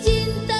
金。